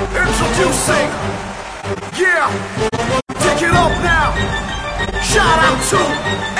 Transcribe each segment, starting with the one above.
Introducing, yeah, take it up now. Shout out to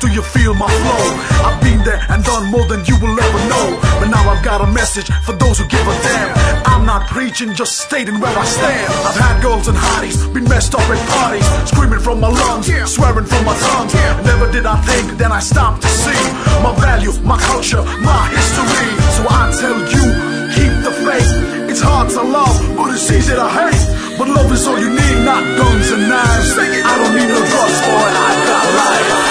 Do you feel my flow? I've been there and done more than you will ever know. But now I've got a message for those who give a damn. I'm not preaching, just stating where I stand. I've had girls and hotties, been messed up at parties, screaming from my lungs, swearing from my tongue. Never did I think, then I stopped to see my value, my culture, my history. So I tell you, keep the faith. It's hard to love, but it's easy to hate. But love is all you need, not guns and knives. I don't need no drugs for it, I got life.